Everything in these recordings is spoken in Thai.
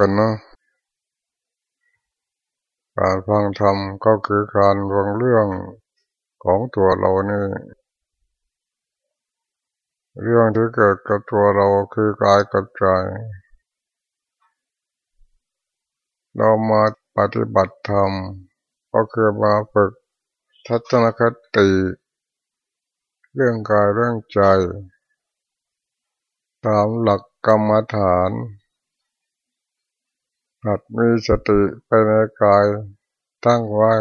กันนาะการฟังธรรมก็คือการฟังเรื่องของตัวเรานี่ เรื่องที่เกิดกับตัวเราคือกายกับใจ เรามาปฏิบัติธรรม ก็คือมาฝึกทัศนคติ เรื่องกายเรื่องใจ ตามหลักกรรมฐาน หัดมีสติไปในกายตั้งไว้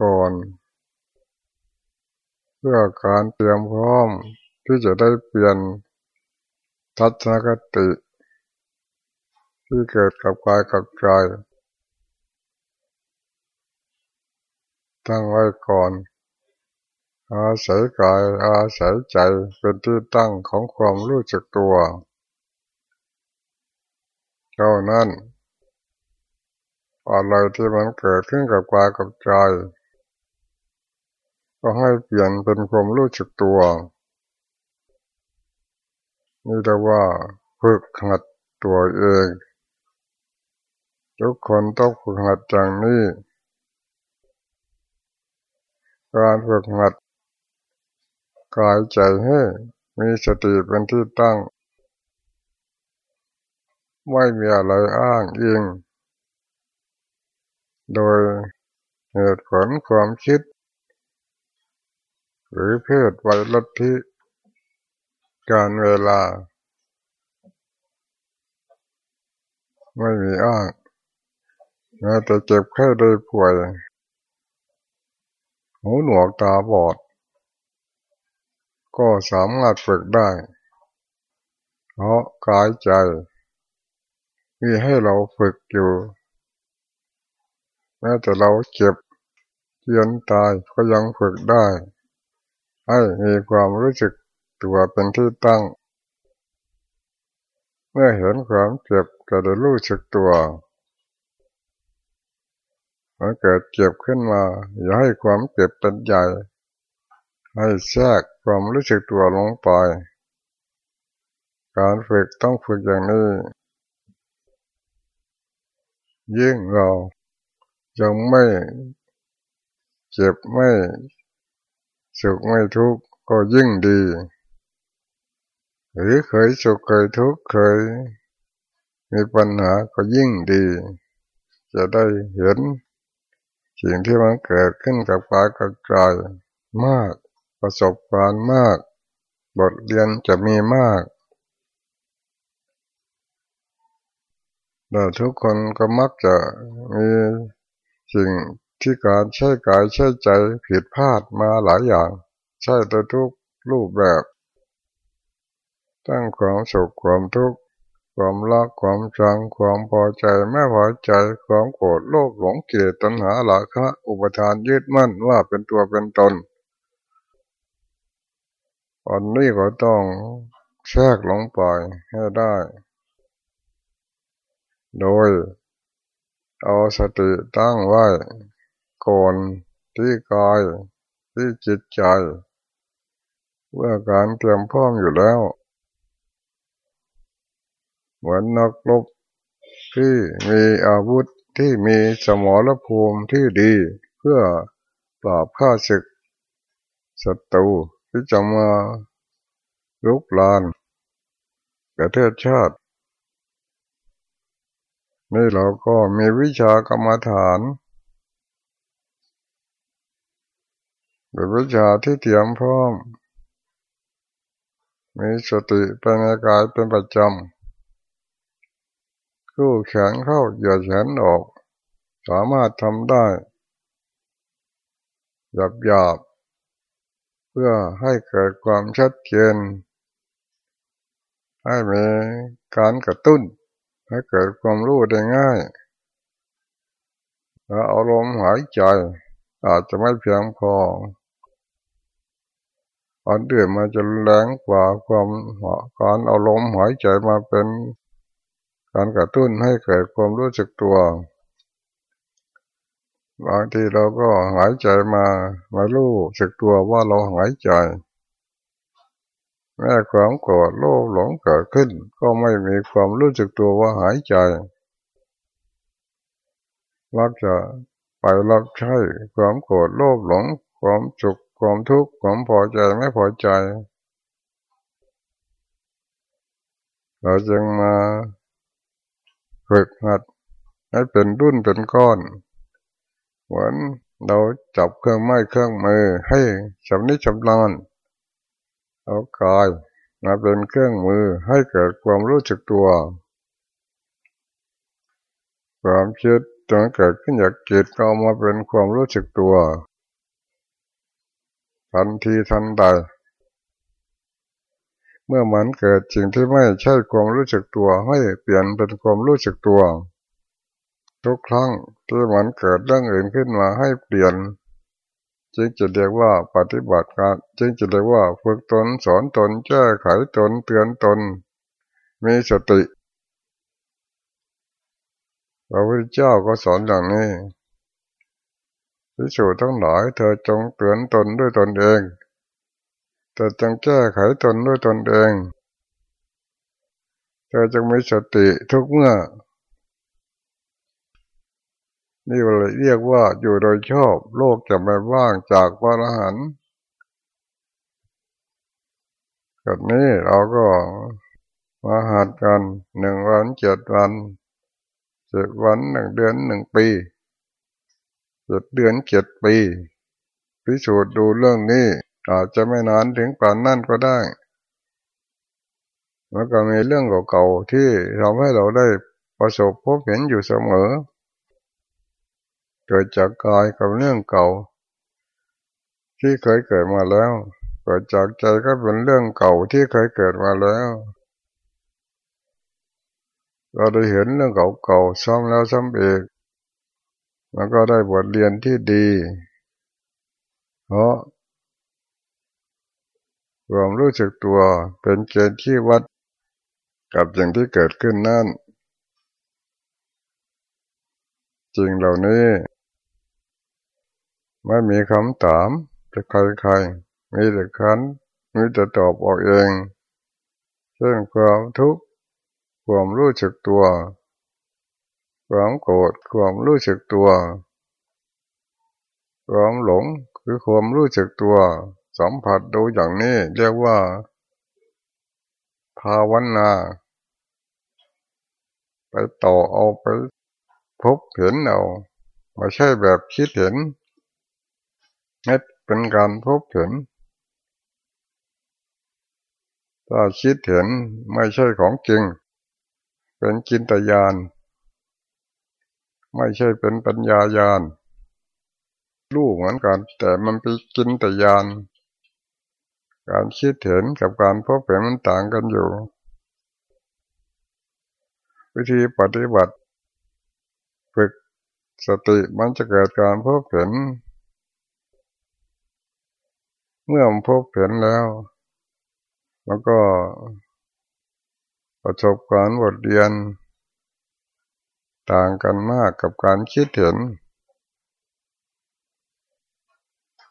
ก่อน เพื่อการเตรียมพร้อมที่จะได้เปลี่ยนทัศนคติ ที่เกิดกับกายกับใจตั้งไว้ก่อน อาศัยกายอาศัยใจเป็นที่ตั้งของความรู้จักตัว เท่านั้น อะไรที่มันเกิดขึ้นกับกายกับใจ ก็ให้เปลี่ยนเป็นความรู้จักตัว นี่เรียกว่าฝึกหัดตัวเองทุกคนต้องฝึกหัดอย่างนี้ การฝึกหัดกายใจให้มีสติเป็นที่ตั้ง ไม่มีอะไรอ้างอิง โดยเหตุผลความคิด หรือเพศวัยลัทธิการเวลา ไม่มีอ้างแม้แต่เจ็บแค่ได้ป่วย หูหนวกตาบอด ก็สามารถฝึกได้ เพราะกายใจ มีให้เราฝึกอยู่ แม้แต่เราเจ็บเยียนตายก็ยังฝึกได้ ให้มีความรู้สึกตัวเป็นที่ตั้ง เมื่อเห็นความเจ็บก็ได้รู้สึกตัวเมันเกิดเจ็บขึ้นมา อย่าให้ความเจ็บเป็นใหญ่ ให้แทรกความรู้สึกตัวลงไป การฝึกต้องฝึกอย่างนี้ยิ่งเรา ยังไม่เจ็บไม่สุขไม่ทุกข์ก็ยิ่งดี หรือเคยสุขเคยทุกข์เคย มีปัญหาก็ยิ่งดี จะได้เห็น สิ่งที่มันเกิดขึ้นกับกายกับใจมาก ประสบการณ์มาก บทเรียนจะมีมากแต่ทุกคนก็มักจะมี สิ่งที่การใช้กายใช้ใจผิดพลาดมาหลายอย่าง ใช้แต่ทุกรูปแบบ ตั้งความสุขความทุกข์ความรักความชังความพอใจไม่พอใจความโกรธโลภหลงเกลียดตัณหาหลาคะ อุปทานยึดมั่นว่าเป็นตัวเป็นตนอันนี้ก็ต้องแทรกลงไปให้ได้ โดย เอาสติตั้งไว้ก่อนที่กายที่จิตใจเมื่อการเตรียมพร้อมอยู่แล้ว เหมือนนักรบที่มีอาวุธที่มีสมรภูมิที่ดีเพื่อปราบข้าศึกศัตรูที่จะมาลุกลานประเทศชาติ นี่เราก็มีวิชากรรมฐานเป็นวิชาที่เตรียมพร้อม มีสติเป็นกายเป็นประจำกู้แขนเข้าเหยียดแขนออก สามารถทำได้หยับหยาบเพื่อให้เกิดความชัดเจน ให้มีการกระตุ้น ให้เกิดความรู้ได้ง่ายแล้วอารมหายใจ อาจจะไม่เพียงพออันเดือดมาจะแรงกว่าความการเอาลมหายใจมาเป็นการกระตุ้นให้เกิดความรู้สึกตัว บางทีเราก็หายใจมาม่รู้สึกตัวว่าเราหายใจ แม้ความโกรธโลภหลงเกิดขึ้น ก็ไม่มีความรู้สึกตัวว่าหายใจรักจะไปรับใช้ความโกรธโลภหลง ความสุขความทุกข์ความพอใจไม่พอใจ เราจึงมาฝึกหัดให้เป็นรุ่นเป็นก้อนเหมือนเราจับเครื่องไม้เครื่องมือให้ชำนิชำนาญ เอากายมาเป็นเครื่องมือให้เกิดความรู้สึกตัว ความคิดจนเกิดขึ้นจากจิตก็มาเป็นความรู้สึกตัวทันทีทันใด เมื่อมันเกิดสิ่งที่ไม่ใช่ความรู้สึกตัว ให้เปลี่ยนเป็นความรู้สึกตัว ทุกครั้งที่มันเกิดเรื่องอื่นขึ้นมาให้เปลี่ยน จึงจะเรียกว่าปฏิบัติการจึงจะเรียกว่าฝึกตนสอนตนแก้ไขตนเตือนตน มีสติพระพุทธเจ้าก็สอนอย่างนี้พิสูจน์ทั้งหลายเธอจงเตือนตนด้วยตนเองเธอจงแก้ไขตนด้วยตนเอง เธอจงมีสติทุกเมื่อ นี่เลยเรียกว่าอยู่โดยชอบ โลกจะไม่ว่างจากพระอรหันต์แบบนี้เราก็มาหัดกันหนึ่งวันเจ็ดวันเจ็ดวันหนึ่งเดือนหนึ่งปีเจ็ดเดือนเจ็ดปีพิสูจน์ดูเรื่องนี้อาจจะไม่นานถึงป่านนั่นก็ได้ แล้วก็มีเรื่องเก่าๆที่ทำให้เราได้ประสบพบเห็นอยู่เสมอ กิดจากกายกับเรื่องเก่า ที่เคยเกิดมาแล้ว เกิดจากใจก็เป็นเรื่องเก่าที่เคยเกิดมาแล้ว เราได้เห็นเรื่องเก่าๆซ้ำแล้วซ้ำอีกแล้วก็ได้บทเรียนที่ดี เพราะความรู้สึกตัวเป็นเกณฑ์ที่วัดกับสิ่างที่เกิดขึ้นนั่นจริงเหล่านี้ ไม่มีคำถามจะใครๆมีแต่คันมีแต่ตอบออกเองเช่นความทุกข์ความรู้สึกตัว ความโกรธความรู้สึกตัว ความหลงคือความรู้สึกตัว สัมผัสดูอย่างนี้เรียกว่า ภาวนา ไปต่อเอาไปพบเห็นเอาไม่ใช่แบบคิดเห็น ไม่เป็นการพบเห็นถ้าคิดเห็นไม่ใช่ของจริง เป็นจินตยานไม่ใช่เป็นปัญญายาณรู้เหมือนกัน แต่มันไปกินแต่ยานการคิดเห็นกับการพบเห็นมันต่างกันอยู่ วิธีปฏิบัติ ฝึกสติมันจะเกิดการพบเห็น เมื่อมันพบเห็นแล้ว แล้วก็ประสบการณ์บทเรียน ต่างกันมากกับการคิดเห็น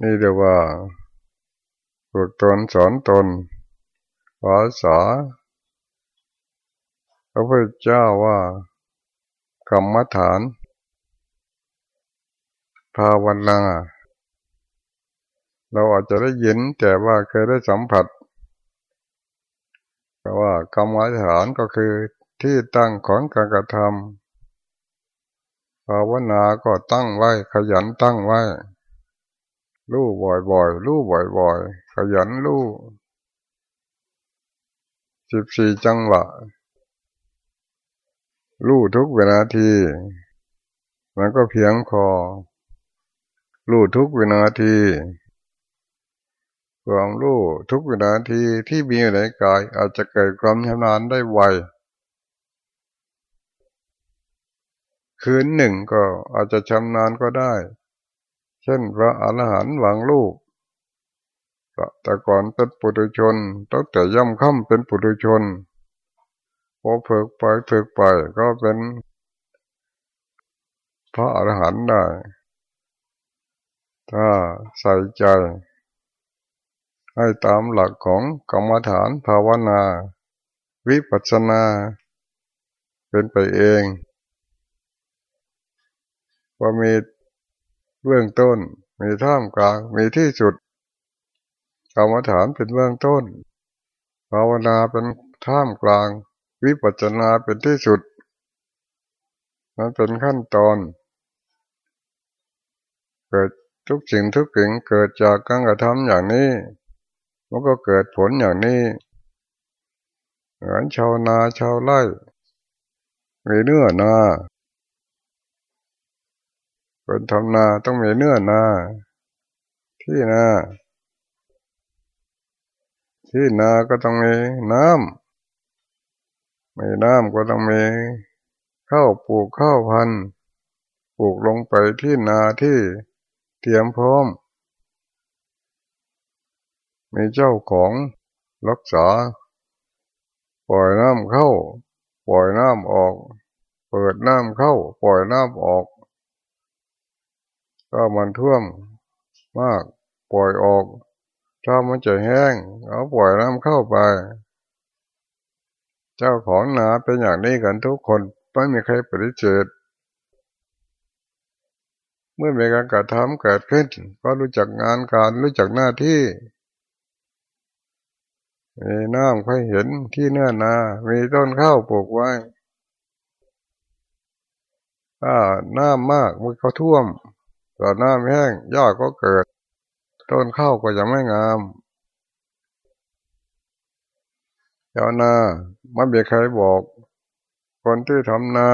นี่เรียกว่าฝึกตนสอนตนภาษาพระพุทธเจ้าว่ากรรมฐาน ภาวนา เราอาจจะได้ยินแต่ว่าเคยได้สัมผัสแต่ว่ากรรมฐานก็คือที่ตั้งของการกระทำภาวนาก็ตั้งไว้ ขยันตั้งไว้รู้บ่อยๆรู้บ่อยๆ ขยันรู้สิบสี่จังหวะรู้ทุกเวลาทีมันก็เพียงพอรู้ทุกเวลาที ความรู้ทุกเวลาทีที่มีอยู่ในกาย อาจจะเกิดความชำนาญได้ไว คืนหนึ่งก็อาจจะชำนาญก็ได้ เช่นพระอรหันต์วังลูกแต่ก่อนเป็นปุถุชนตั้งแต่ย่ำค่ำเป็นปุถุชนพอฝึกไปฝึกไปก็เป็น พระอรหันต์ได้ ถ้าใส่ใจ ให้ตามหลักของกรรมฐานภาวนา วิปัสสนา เป็นไปเองว่ามีเบื้องต้น มีท่ามกลาง มีที่สุดกรรมฐานเป็นเบื้องต้น ภาวนาเป็นท่ามกลาง วิปัสสนาเป็นที่สุด มันเป็นขั้นตอน เกิดทุกสิ่งทุกสิ่งเกิดจากการกระทำอย่างนี้ มันก็เกิดผลอย่างนี้เหมือนชาวนาชาวไร่มีเนื้อนาคนทำนาต้องมีเนื้อนาที่นาที่นาก็ต้องมีน้ำมีน้ำก็ต้องมีข้าวปลูกข้าวพันธุ์ปลูกลงไปที่นาที่เตรียมพร้อม มีเจ้าของรักษา ปล่อยน้ำเข้า ปล่อยน้ำออก เปิดน้ำเข้า ปล่อยน้ำออกก็มันท่วมมาก ปล่อยออก ถ้ามันจะแห้ง เอาปล่อยน้ำเข้าไป เจ้าของนาเป็นอย่างนี้กันทุกคนไม่มีใครปฏิเสธเมื่อมีการกระทำเกิดขึ้น ก็รู้จักงานการรู้จักหน้าที่ มีน้ำใค่อยเห็นที่เนื้อนา มีต้นข้าวปลูกไว้ถ้าน้ำมากมันก็ท่วมแต่น้ำแห้งยอดก็เกิด ต้นข้าวก็จะไม่งามชาวนาไม่มีใครบอก คนที่ทำนา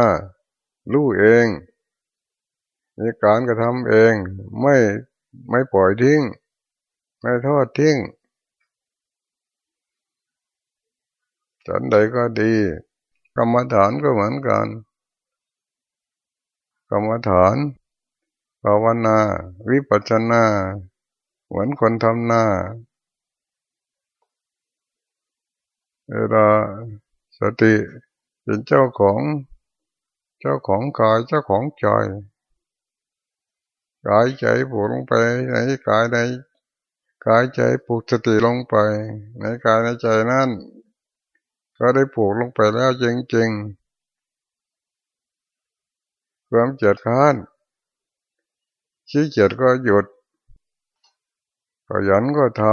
รู้เองมีการกระทำเอง ไม่ไม่ปล่อยทิ้ง ไม่ทอดทิ้ง ฉันใดก็ดี กรรมฐานก็เหมือนกัน กรรมฐานภาวนา วิปัสสนา เหมือนคนทำนาเวลาสติเป็นเจ้าของเจ้าของกายเจ้าของใจกายใจผูกลงไปในกายในกายใจผูกสติลงไป ในกายในใจนั่น ก็ได้ผูกลงไปแล้วจริงๆความเจ็ดข้านชี้เจ็ดก็หยุดขยันก็ท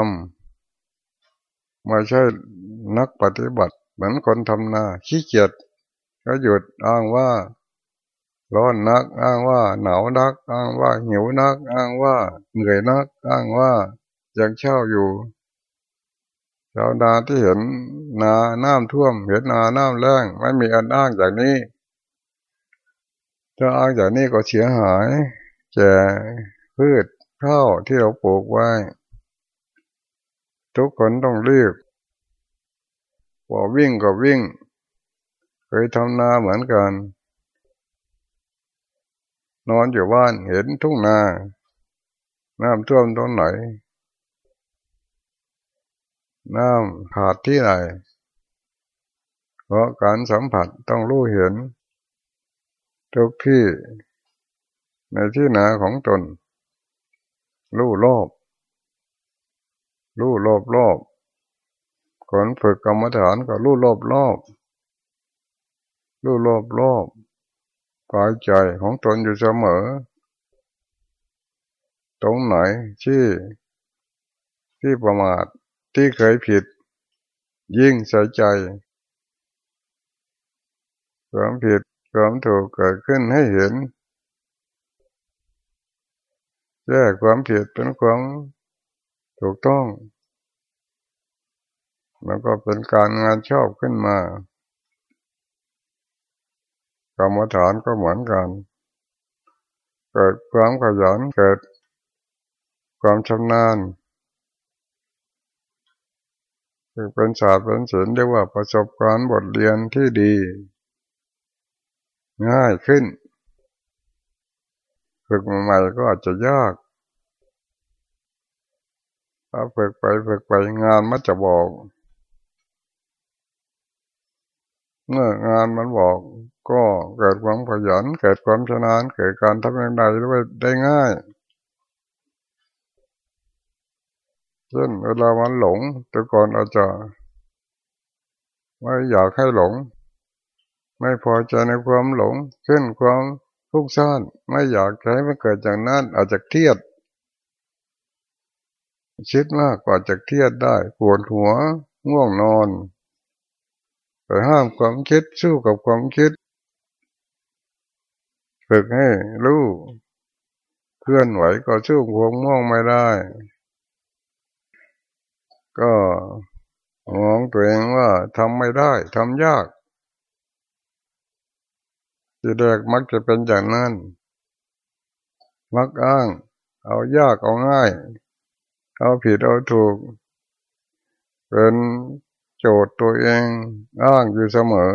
ำไม่ใช่นักปฏิบัติ เหมือนคนทำนาขี้เกียจก็หยุดอ้างว่าร้อนนัก อ้างว่าหนาวนัก อ้างว่าหิวนัก อ้างว่าเหนื่อยนัก อ้างว่ายังเช่าอยู่ ชาวนาที่เห็นนาน้ำท่วม เห็นนาน้ำแรงไม่มีอันอ้างอย่างนี้ถ้าอ้างอย่างนี้ก็เสียหายแก่พืชข้าวที่เราปลูกไว้ ทุกคนต้องรีบว่าวิ่งก็วิ่ง เคยทำนาเหมือนกัน นอนอยู่บ้านเห็นทุ่งนา น้ำท่วมตรงไหน น้ำขาดที่ไหน เพราะการสัมผัสต้องรู้เห็น ทุกที่ในที่หนาของตน รู้รอบ รู้รอบรอบคนฝึกกรรมฐานก็รู้รอบรอบรู้รอบรอบกายใจของตนอยู่เสมอ ตรงไหนที่ที่ประมาท ที่เคยผิด ยิ่งใส่ใจ ความผิดความถูกเกิดขึ้นให้เห็นแยกความผิดเป็นความถูกต้องมันก็เป็นการงานชอบขึ้นมากรรมฐานก็เหมือนกัน เกิดความขยันเกิด ความชำนาญ เป็นศาสตร์เป็นศิลป์เรียกว่าประสบการณ์บทเรียนที่ดี ง่ายขึ้น ฝึกใหม่ก็อาจจะยากถ้าฝึกไปฝึกไปงานมันจะบอกเมื่องานมันบอกก็เกิดความขยันเกิดความชนานเกิดการทำอย่างใดด้วยได้ง่าย เช่นเวลามันหลง แต่ก่อนอาจจะไม่อยากให้หลง ไม่พอใจในความหลง เช่นความฟุ้งซ่านไม่อยากให้มันเกิดอย่างนั้นอาจจะเครียดคิดมากกว่าจะเครียดได้ปวดหัวง่วงนอนไปห้ามความคิดสู้กับความคิดฝึกให้รู้เคลื่อนไหวก็สู้ความง่วงไม่ได้ ก็มองตัวเองว่าทำไม่ได้ทำยากทีแรกมักจะเป็นอย่างนั้น มักอ้าง เอายากเอาง่าย เอาผิดเอาถูก เป็นโจทย์ตัวเองอ้างอยู่เสมอ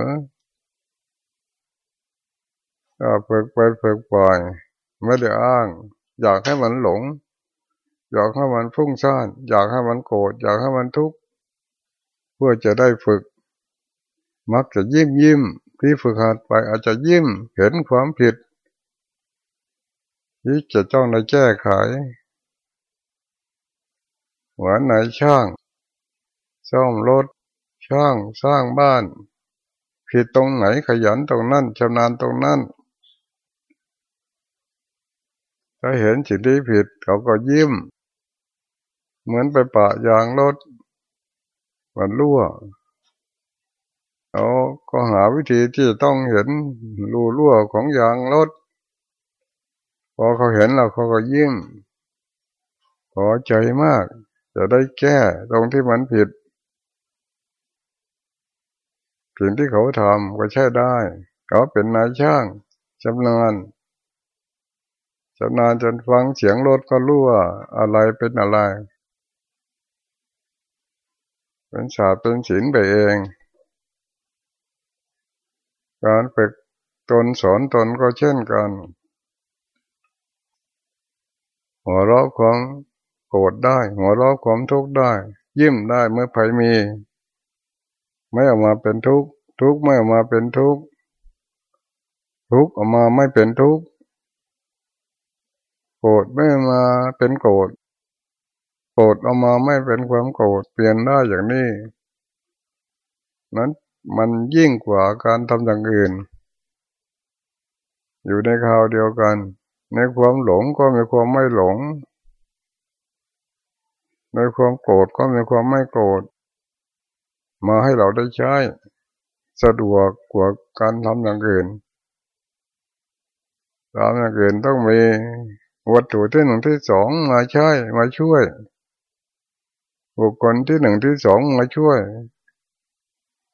ก็ฝึกไปฝึกปล่อย ไม่ได้อ้าง อยากให้มันหลง อยากให้มันฟุ้งซ่าน อยากให้มันโกรธอยากให้มันทุกข์เพื่อจะได้ฝึก มักจะยิ้มยิ้มที่ฝึกหัดไปอาจจะยิ้มเห็นความผิดที่จะต้องในแก้ไขหมือนไหนช่างซ่อมรถช่างสร้างบ้าน ผิดตรงไหนขยันตรงนั้นชำนาญตรงนั้นถ้าเห็นสิ่งที่ผิดเขาก็ยิ้ม เหมือนไปปะยางรถมันรั่วเขาก็หาวิธีที่ต้องเห็นรูรั่วของยางรถพอเขาเห็นเราเขาก็ยิ้มพอใจมาก จะได้แก้ตรงที่มันผิดสิ่งที่เขาทำก็ใช่ได้ เขาเป็นนายช่างชำนาญชำนาญจนฟังเสียงรถก็รู้ว่าอะไรเป็นอะไร เป็นศาสตร์เป็นศิลป์ไปเอง การฝึกตนสอนตนก็เช่นกันหัวเราะความโกรธได้ หัวเราะความทุกข์ได้ ยิ้มได้เมื่อภัยมี ไม่ออกมาเป็นทุกข์ทุกข์ไม่ออกมาเป็นทุกข์ทุกข์ออกมาไม่เป็นทุกข์โกรธไม่มาเป็นโกรธ รธออกมาไม่เป็นความโกรธเปลี่ยนได้อย่างนี้ นั้นมันยิ่งกว่าการทำอย่างอื่น อยู่ในคราวเดียวกัน ในความหลงก็มีความไม่หลง ในความโกรธก็มีความไม่โกรธมาให้เราได้ใช้ สะดวกกว่าการทำอย่างอื่นทำอย่างอื่นต้องมีวัตถุที่หนึ่งที่สองมาใช้มาช่วย บุคคลที่หนึ่งที่สองมาช่วย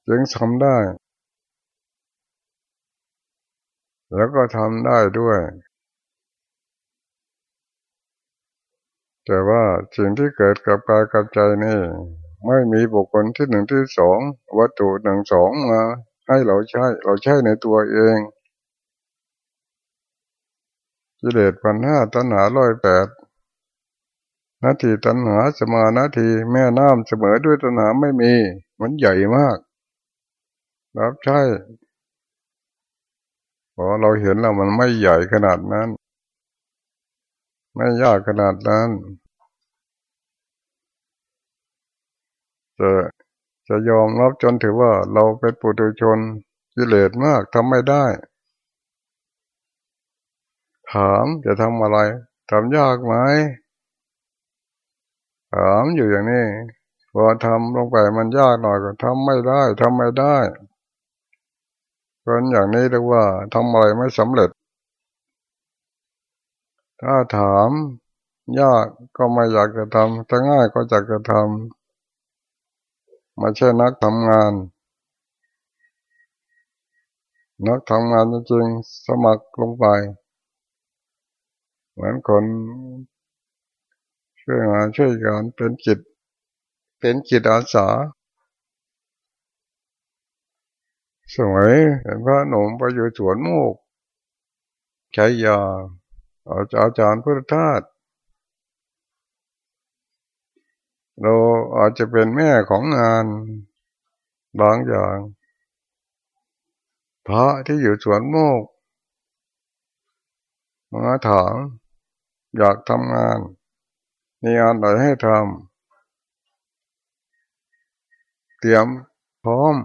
จึงทำได้ แล้วก็ทำได้ด้วย แต่ว่าสิ่งที่เกิดกับกายกับใจนี่ ไม่มีบุคคลที่หนึ่งที่สองวัตถุหนึ่งสองมาให้เราใช้ เราใช้ในตัวเองกิเลสพันห้าตัณหาร้อยแปด นาทีตัณหาสมานาทีแม่น้ำเสมอด้วยตัณหาไม่มี มันใหญ่มาก รับใช่พอเราเห็นแล้วมันไม่ใหญ่ขนาดนั้น ไม่ยากขนาดนั้น จะจะยอมรับจนถือว่าเราเป็นปุถุชนกิเลสมากทำไม่ได้ ถามจะทำอะไรทำยากไหม ถามอยู่อย่างนี้พอทำลงไปมันยากหน่อยก็ทำไม่ได้ทำไม่ได้คนอย่างนี้เรียกว่าทำอะไรไม่สำเร็จ ถ้าถามยากก็ไม่อยากจะทำถ้าง่ายก็อยากจะทำมาใช่นักทำงาน นักทำงานจริงสมัครลงไป เหมือนคน ช่วยงานช่วยกันเป็นจิต เป็นจิตอาสาสมัยเห็นพระหนุ่มไปอยู่สวนโมกใช้ยาอาจารย์พุทธทาสเราอาจจะเป็นแม่ของงานบางอย่าง พระที่อยู่สวนโมกมาถามอยากทำงาน มีงานอะไรให้ทำเตรียมพร้อม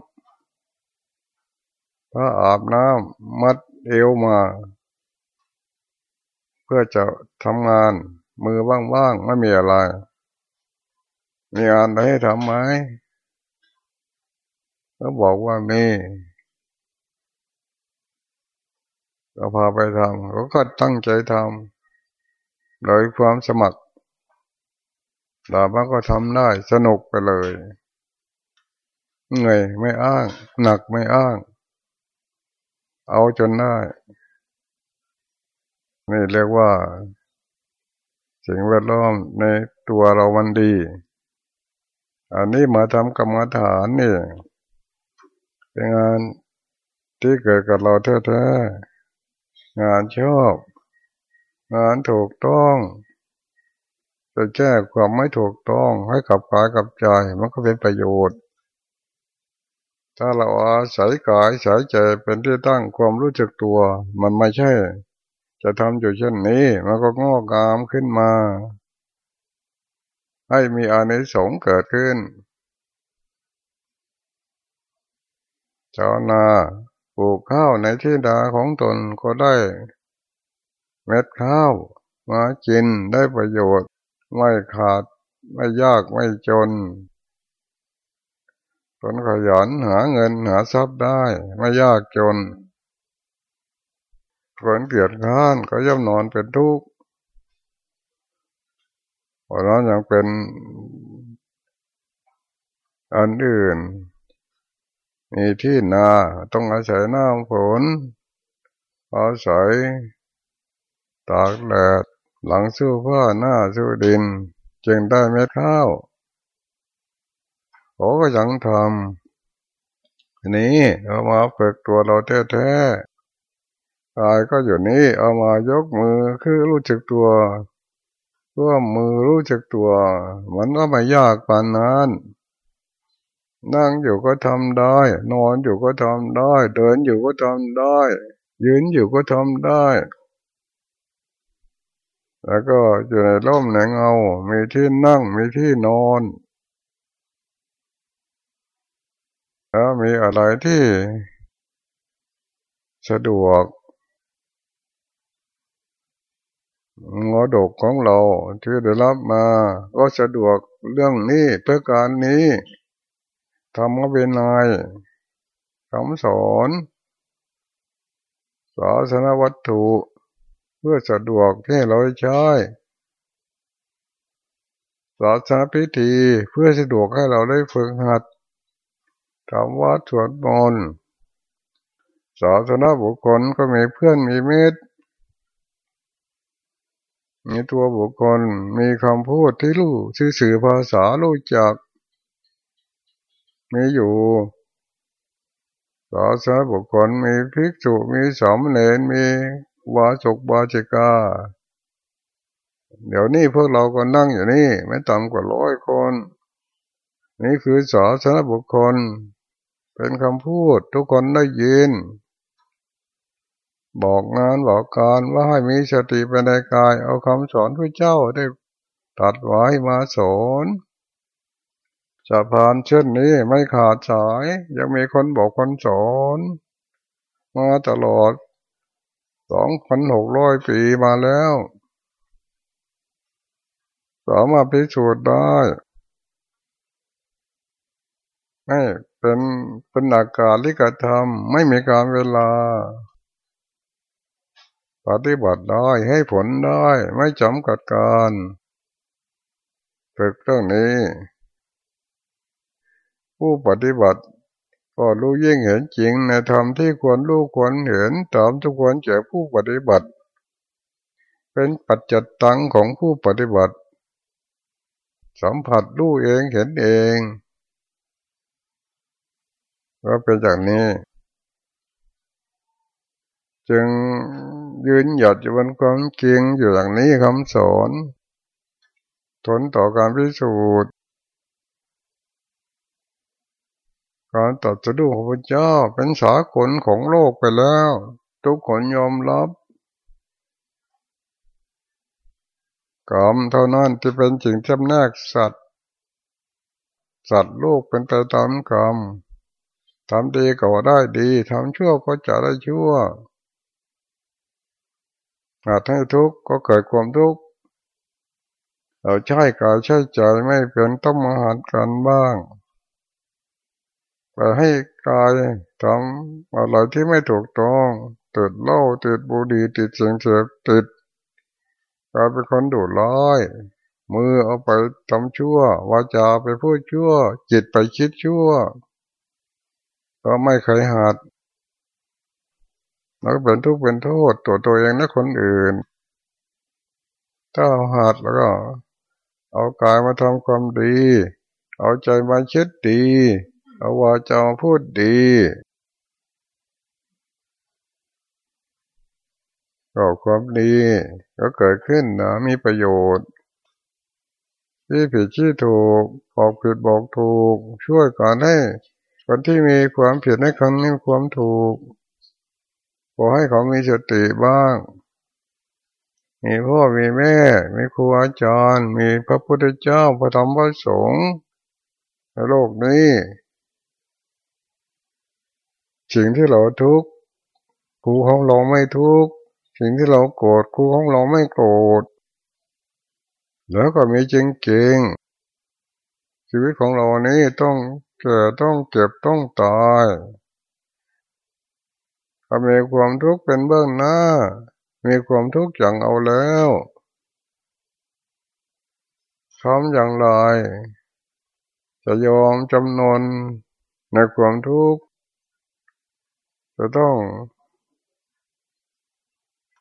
พระอาบน้ำมัดเอวมา เพื่อจะทำงานมือว่างๆไม่มีอะไร มีงานให้ทำไหมก็บอกว่ามีก็พาไปทำเขาก็ตั้งใจทำโดยความสมัคร เราบ้างก็ทำได้สนุกไปเลยเหนื่อยไม่อ้าง หนักไม่อ้าง เอาจนได้นี่เรียกว่าสิ่งแวดล้อมในตัวเรามันดี อันนี้มาทำกรรมฐานนี่เป็นงานที่เกิดกับเราแท้ๆงานชอบ งานถูกต้อง จะแก้ความไม่ถูกต้องให้กับกายกับใจมันก็เป็นประโยชน์ ถ้าเราอาศัยกายสายใจเป็นที่ตั้งความรู้จักตัว มันไม่ใช่ จะทำอยู่เช่นนี้ มันก็งอกงามขึ้นมา ให้มีอานิสงส์เกิดขึ้นชาวนาปลูกข้าวในที่ดาของตนก็ได้ เม็ดข้าวมากินได้ประโยชน์ ไม่ขาดไม่ยากไม่จน คนขยันหาเงินหาทรัพย์ได้ ไม่ยากจน คนเกียดข้านก็ย่อมนอนเป็นทุกข์เพราะนั้นยังเป็นอันอื่น มีที่นาต้องอาศัยน้ำฝนอาศัยตากแดด หลังสู้ผ้าหน้าสู้ดิน จึงได้เม็ดข้าวโอ้ก็ยังทำนี้เอามาฝึกตัวเราแท้ๆกายก็อยู่นี่เอามายกมือคือรู้จักตัวร่วมมือรู้จักตัว มันก็ไม่ยากปานนั้นนั่งอยู่ก็ทำได้ นอนอยู่ก็ทำได้ เดินอยู่ก็ทำได้ ยืนอยู่ก็ทำได้ แล้วก็อยู่ในร่มในเงา มีที่นั่ง มีที่นอน แล้วมีอะไรที่สะดวกงอดกของเราที่ได้รับมาก็สะดวกเรื่องนี้เพื่อการนี้ทำมาเป็นนายคำสอน ศาสนวัตถุ เพื่อสะดวกให้เราใช้ศาสนาพิธีเพื่อสะดวกให้เราได้ฝึกหัดทำวัดสวดมนต์ศาสนาบุคคลก็มีเพื่อนมีเมตมีตัวบุคคลมีคำพูดที่รู้สื่อภาษารู้จัก มีอยู่ศาสนาบุคคลมีภิกษุมีสามเณรมี วาจกวาจิกา เดี๋ยวนี้พวกเราก็นั่งอยู่นี่ ไม่ต่ำกว่าร้อยคน นี่คือสาสนบุคคล เป็นคำพูดทุกคนได้ยิน บอกงานบอกการว่าให้มีสติเป็นในกาย เอาคำสอนพระเจ้าได้ตัดไว้มาสอนจะผ่านเช่นนี้ไม่ขาดสาย ยังมีคนบอกคนสอน มาตลอด สองพันหกร้อยปีมาแล้ว สามารถพิสูจน์ได้ไม่เป็นเป็นอาการลิกธรรม ไม่มีการเวลา ปฏิบัติได้ให้ผลได้ไม่จำกัดการฝึกเรื่องนี้ ผู้ปฏิบัติ ก็รู้ยิ่งเห็นจริงในธรรมที่ควรรู้ควรเห็นตามทุกควรแก่ผู้ปฏิบัติ เป็นปัจจัตตังของผู้ปฏิบัติ สัมผัสรู้เองเห็นเองก็เป็นอย่างนี้ จึงยืนหยัดอยู่บนความจริงอยู่อย่างนี้คำสอนทนต่อการพิสูจน์ การตัดสะดุของพระเจ้าเป็นสากลของโลกไปแล้ว ทุกคนยอมรับกรรมเท่านั้นที่เป็นสิ่งจำแนกสัตว์ สัตว์โลกเป็นไปตามกรรมทำดีก็ได้ดีทำชั่วก็จะได้ชั่วอาจให้ทุกข์ก็เกิดความทุกข์เราใช้กายใช้ใจไม่เป็นต้องมาหัดกันบ้าง ไปให้กายทำอะไรที่ไม่ถูกต้องติดเหล้าติดบุหรี่ติดเสียงเสพติดกลายเป็นคนดุร้ายมือเอาไปทำชั่ววาจาไปพูดชั่ว จิตไปคิดชั่ว ก็ไม่เคยหัดแล้วเป็นทุกข์เป็นโทษตัวตัวเองและคนอื่น ถ้าเราหัดแล้วก็ เอากายมาทำความดี เอาใจมาเช็ดดี เอาวาจาพูดดี ก็ความดีก็เกิดขึ้นนะมีประโยชน์ที่ผิดที่ถูกบอกผิดบอกถูก ช่วยกันให้คนที่มีความผิดให้คนมีความถูกขอให้เขามีสติบ้าง มีพ่อมีแม่ มีครูอาจารย์ มีพระพุทธเจ้าพระธรรมพระสงฆ์ในโลกนี้ สิ่งที่เราทุกข์ครูของเราไม่ทุกข์สิ่งที่เราโกรธครูของเราไม่โกรธแล้วก็มีจริงเก่งชีวิตของเรานี้ต้องเกิดต้องเก็บต้องตายถ้ามีความทุกข์เป็นเบื้องหน้า มีความทุกข์อย่างเอาแล้วทำอย่างไร จะยอมจำนนในความทุกข์ จะต้อง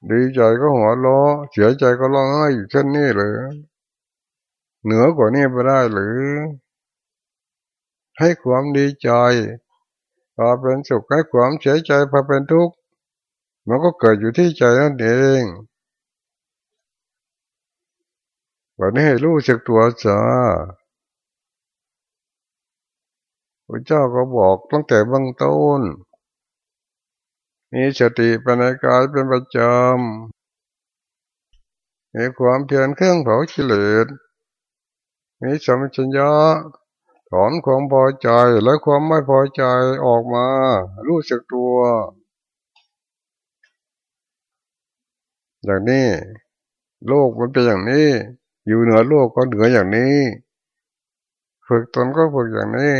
ดีใจก็หัวล้อเสียใจก็ร้องไห้อยู่เช่นนี้เลยเหนือกว่านี้ไปได้หรือ ให้ความดีใจพอเป็นสุขให้ความเสียใจพอเป็นทุกข์มันก็เกิดอยู่ที่ใจนั่นเองวันนี้ให้รู้สึกตัวจ้าพระเจ้าก็บอกตั้งแต่เบื้องต้น มีสติป็นในกายเป็นประจำมีความเพียรเครื่องเผากิเลสมีสมัญญาถอนความพอใจและความไม่พอใจออกมา รู้สึกตัว อย่างนี้ โลกมันเป็นอย่างนี้ อยู่เหนือโลกก็เหนืออย่างนี้ ฝึกตนก็ฝึกอย่างนี้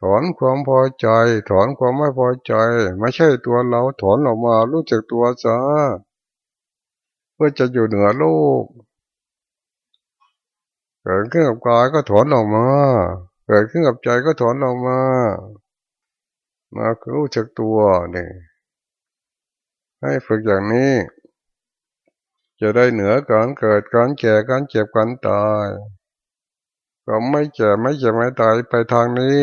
ถอนความพอใจ ถอนความไม่พอใจ ไม่ใช่ตัวเราถอนออกมารู้จักตัวซะเพื่อจะอยู่เหนือโลกเกิดขึ้นกับกายก็ถอนออกมาเกิดขึ้นกับใจก็ถอนออกมามารู้จักตัวนี่ให้ฝึกอย่างนี้ จะได้เหนือการเกิดการแก่การเจ็บการตายก็ไม่แก่ไม่เจ็บไม่ตายไปทางนี้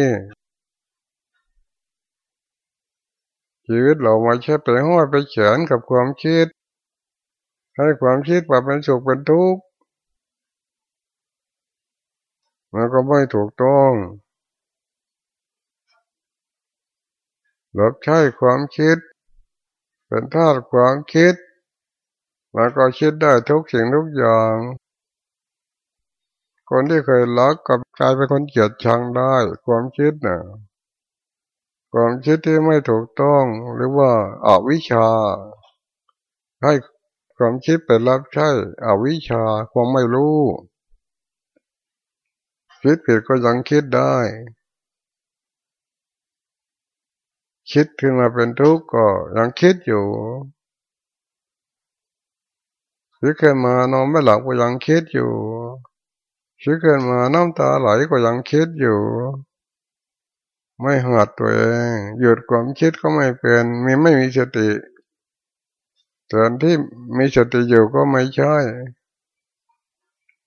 ชีวิตเราไม่ใช่ไปห้อยไปเฉินกับความคิด ให้ความคิดว่าเป็นสุขเป็นทุกข์มันก็ไม่ถูกต้องหลบใช้ความคิด เป็นธาตุความคิดมันก็คิดได้ทุกสิ่งทุกอย่าง คนที่เคยรักกับกลายเป็นคนเกลียดชังได้ ความคิดนะ่ะ ความคิดที่ไม่ถูกต้องหรือว่าอาวิชชา ให้ความคิดเป็นรับใช้อวิชาความไม่รู้คิดผิดก็ยังคิดได้ คิดขึ้นมาเป็นทุกข์ก็ยังคิดอยู่คิดขึ้นมานอนไม่หลับก็ยังคิดอยู่คิดขึ้นมาน้ำตาไหลก็ยังคิดอยู่ ไม่หัดตัวเองหยุดความคิดก็ไม่เป็นมีไม่มีสติส่วนที่มีสติอยู่ก็ไม่ใช่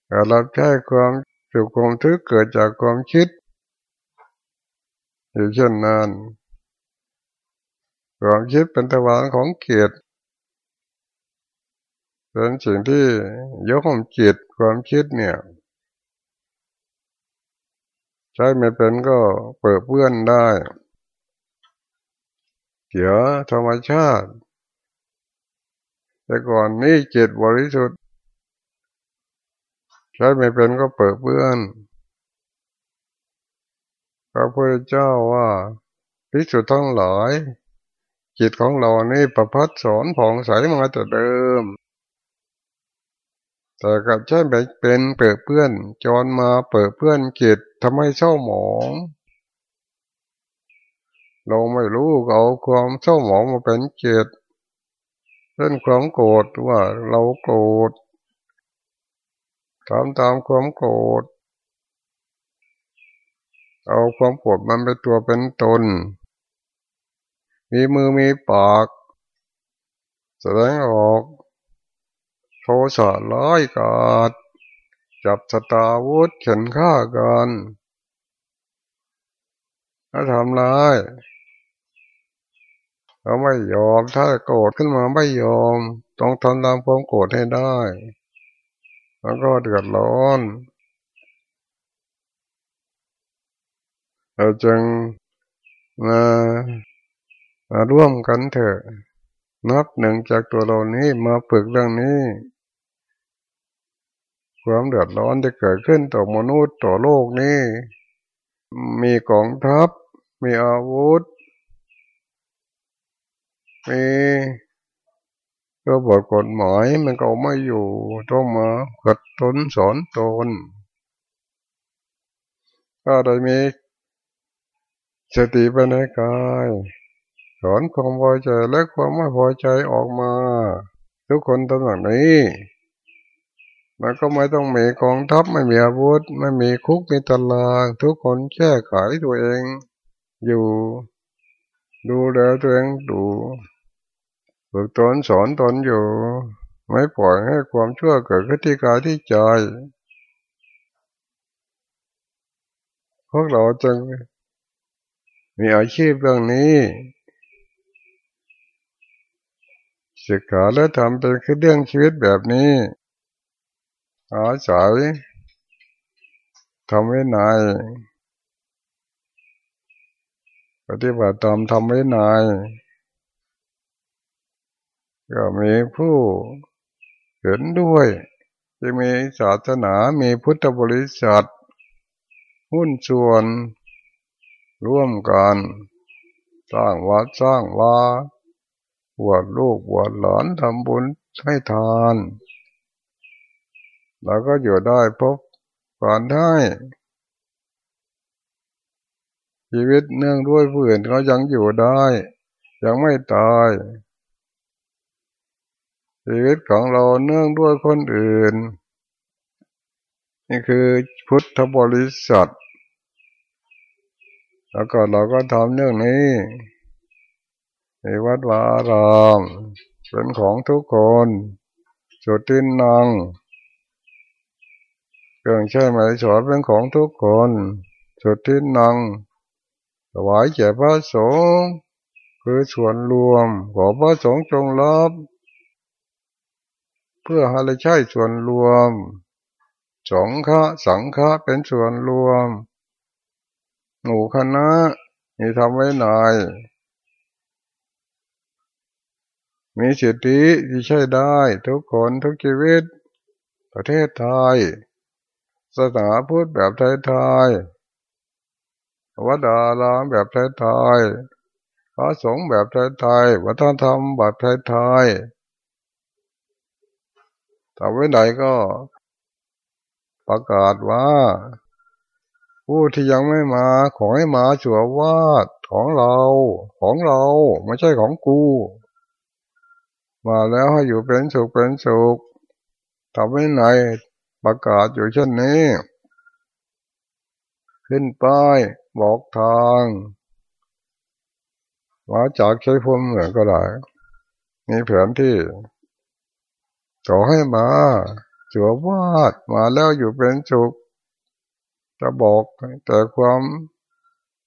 แต่เราใช้ความสุขความทุกข์เกิดจากความคิด อยู่เช่นนั้นความคิดเป็นตะวันของเกียรติเป็นสิ่งที่ยกความจิตความคิดเนี่ย ใช้ไม่เป็นก็เปิดเพื่อนได้เสียวธรรมชาติ แต่ก่อนนี่จิตบริสุทธิ์ใช้ไม่เป็นก็เปิดเพื่อนพระพุทธเจ้าว่าพิสุทธ์ทั้งหลาย จิตของเรานี่ประพัดสอนผ่องใสมาแต่เดิม แต่กับใช่ไปเป็นเปิดเพื่อนจนมาเปิดเพื่อนจิตทำให้เศร้าหมองเราไม่รู้เอาความเศร้าหมองมาเป็นเจตเรื่องความโกรธว่าเราโกรธทำตามความโกรธเอาความโกรธมันเป็นตัวเป็นตน มีมือมีปาก แสดงออก ทสะร้ายกาดจับสตาวุธเข็นฆ่ากันถ้าทำร้ายเราไม่ยอมถ้าโกรธขึ้นมาไม่ยอม ต้องทำตามความโกรธให้ได้ แล้วก็เดือดร้อนเราจึงมามาร่วมกันเถอะ นับหนึ่งจากตัวเรานี้มาฝึกเรื่องนี้ ความเดือดร้อนจะเกิดขึ้นต่อมนุษย์ต่อโลกนี้มีกองทัพ มีอาวุธ มีระบบกฎหมายมันก็ไม่อยู่ต้องมาขัดตนสอนตนก็ได้มีสติไปในกายสอนความพอใจและความไม่พอใจออกมา ทุกคนทำแบบนี้ มันก็ไม่ต้องมีกองทัพไม่มีอาวุธไม่มีคุกมีตารางทุกคนแค่ขายตัวเอง อยู่ ดูแลตัวเองดูฝึกตนสอนตนอยู่ ไม่ปล่อยให้ความชั่วเกิดขึ้นที่กายที่ใจพวกเราจึงมีอาชีพเรื่องนี้ศึกษาและทำเป็นคือเรื่องชีวิตแบบนี้ อาศัยทำไว้นายปฏิบัติตามทำไว้นายก็มีผู้เห็นด้วยจะมีศาสนามีพุทธบริษัท หุ้นส่วน ร่วมกันสร้างวัดสร้างวาบวชลูกบวชหลานทำบุญให้ทาน แล้วก็อยู่ได้พบการได้ ชีวิตเนื่องด้วยผู้อื่นเขายังอยู่ได้ ยังไม่ตาย ชีวิตของเราเนื่องด้วยคนอื่น นี่คือพุทธบริษัทแล้วก็เราก็ทำเรื่องนี้ในวัดวาอาราม เป็นของทุกคนสุดทินนัง เครื่องใช้ไหมสอนเป็นของทุกคน สุดทินนังถวายแก่พระสงฆ์คือส่วนรวมขอพระสงฆ์จงรับ เพื่อให้ใช้ส่วนรวม สงฆะสังฆะเป็นส่วนรวม หมู่คณะมีทำไว้หน่อยมีสิทธิที่ใช้ได้ทุกคนทุกชีวิต ประเทศไทย สนาพูดแบบไทยๆวัดดารามแบบไทยๆพระสงฆ์แบบไทยๆวัฒนธรรมแบบไทยๆทำไว้ไหนก็ประกาศว่า ผู้ที่ยังไม่มาขอให้มาชัววาดของเรา ของเราไม่ใช่ของกูมาแล้วให้อยู่เป็นสุขเป็นสุขทำให้ไหน ประกาศอยู่เช่นนี้ ขึ้นป้ายบอกทางมาจากใช้พมเหมือนก็ได้มีแผนที่ขอให้มาจัววาดมาแล้วอยู่เป็นสุขจะบอกแต่ความ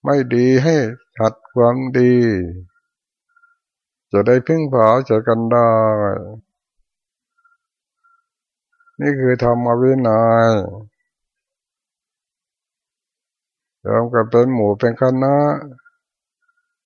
ไม่ดีให้หัดความดี จะได้พึ่งพาใจกันได้ นี่คือธรรมวินัยยอมกับเป็นหมู่เป็นคณะ